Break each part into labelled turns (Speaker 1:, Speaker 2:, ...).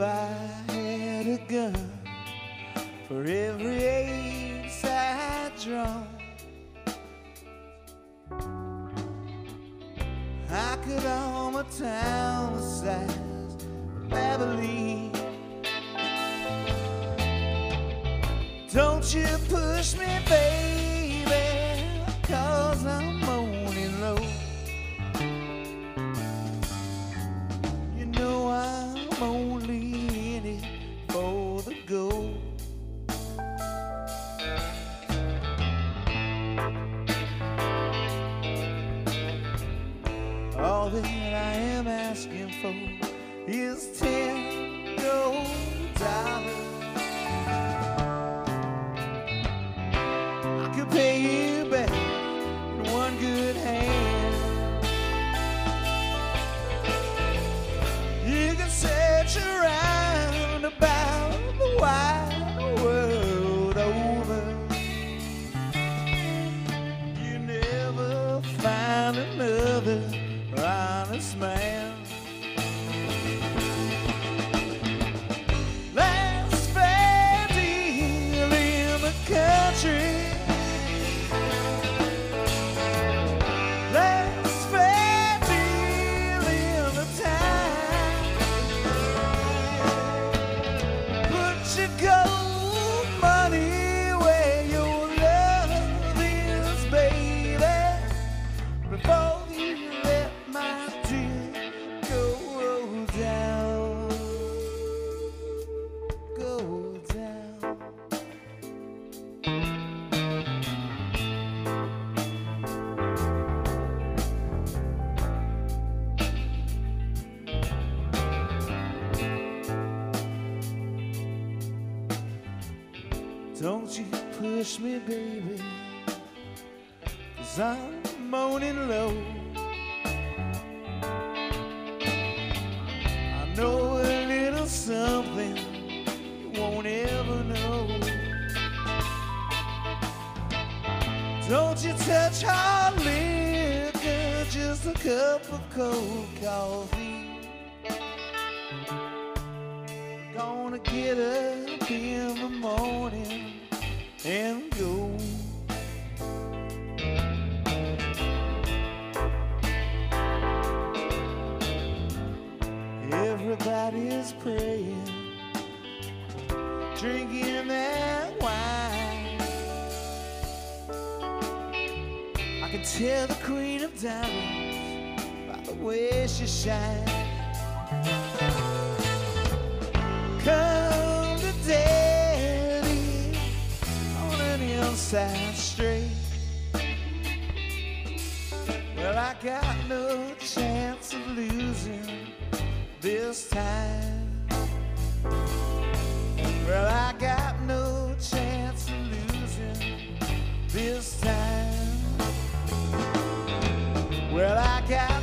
Speaker 1: I had a gun for every ace I drawn, I could own a town the size of Abilene. Don't you push me, baby, All that I am asking for is ten gold dollars. I could pay you Don't you push me, baby, cause I'm moaning low. I know a little something you won't ever know. Don't you touch hard liquor, just a cup of cold coffee. Gonna get the morning and go. Everybody's praying, drinking that wine. I can tell the queen of diamonds by the way she shines. Inside street. Well, I got no chance of losing this time. Well, I got no chance of losing this time. Well, I got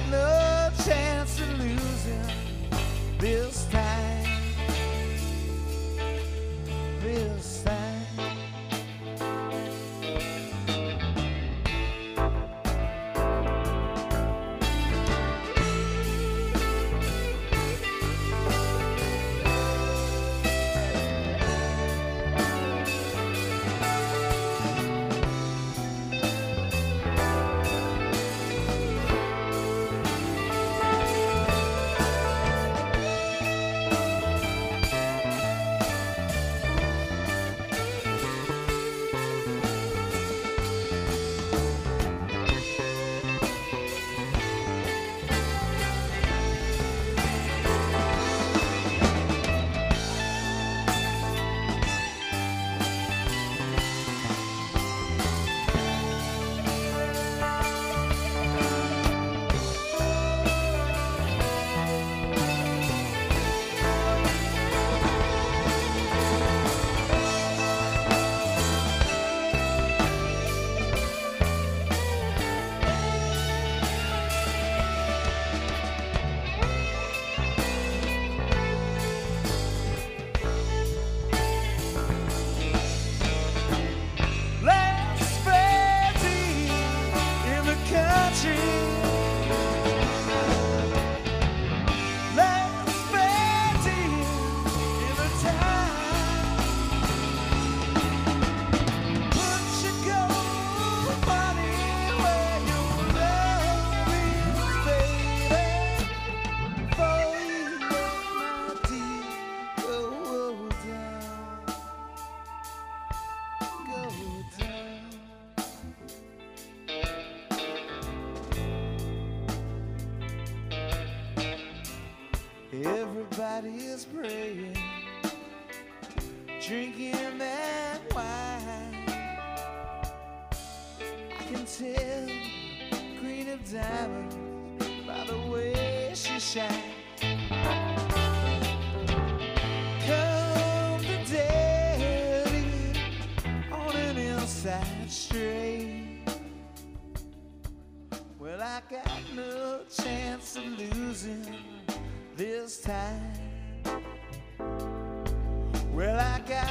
Speaker 1: him and why. I can tell Queen of Diamonds by the way she shines. Come the day on an inside straight. Well, I got no chance of losing this time. Well, I got